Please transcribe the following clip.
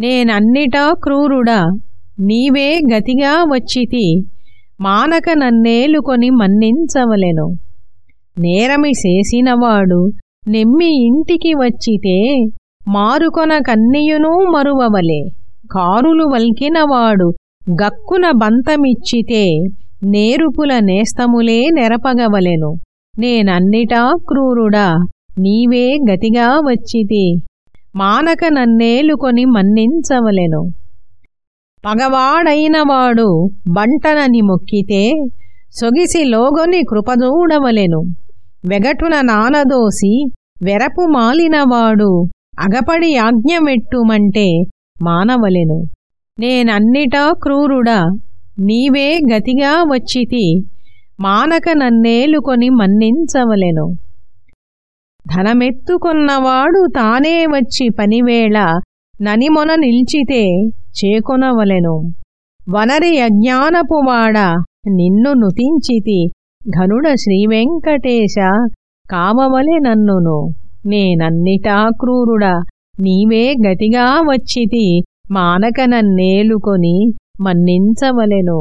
నేనన్నిటా క్రూరుడా నీవే గతిగా వచ్చితి మానక నన్నేలుకొని మన్నించవలెను. నేరమి చేసినవాడు నెమ్మి ఇంటికి వచ్చితే మారుకొన కన్నియునూ మరువవలే. కారులు వల్కినవాడు గక్కున బంతమిచ్చితే నేరుపుల నేస్తములే నెరపగవలెను. నేనన్నిటా క్రూరుడా నీవే గతిగా వచ్చితి. మానక నన్నేలుకొని మన్నించవలెను. పగవాడైనవాడు బంటనని మొక్కితే సొగిసి లోగొని కృపదూడవలెను వెగటున నానదోసి వెరపు మాలినవాడు అగపడి ఆజ్ఞమెట్టుమంటే మానవలెను. నేనన్నిటా క్రూరుడా నీవే గతిగా వచ్చితి మానక నన్నేలుకొని మన్నించవలెను. ధనమెత్తుకొన్నవాడు తానే వచ్చి పనివేళ ననిమొన నిల్చితే చేకొనవలెను. వనరి అజ్ఞానపువాడ నిన్ను నుతించితి. ఘనుడ శ్రీవెంకటేశ కావవలె నన్నును. నేనన్నిటా క్రూరుడా నీవే గతిగా వచ్చితి. మానక నన్నేలుకొని మన్నించవలెను.